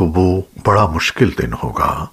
تو وہ بڑا مشکل دن ہوگا۔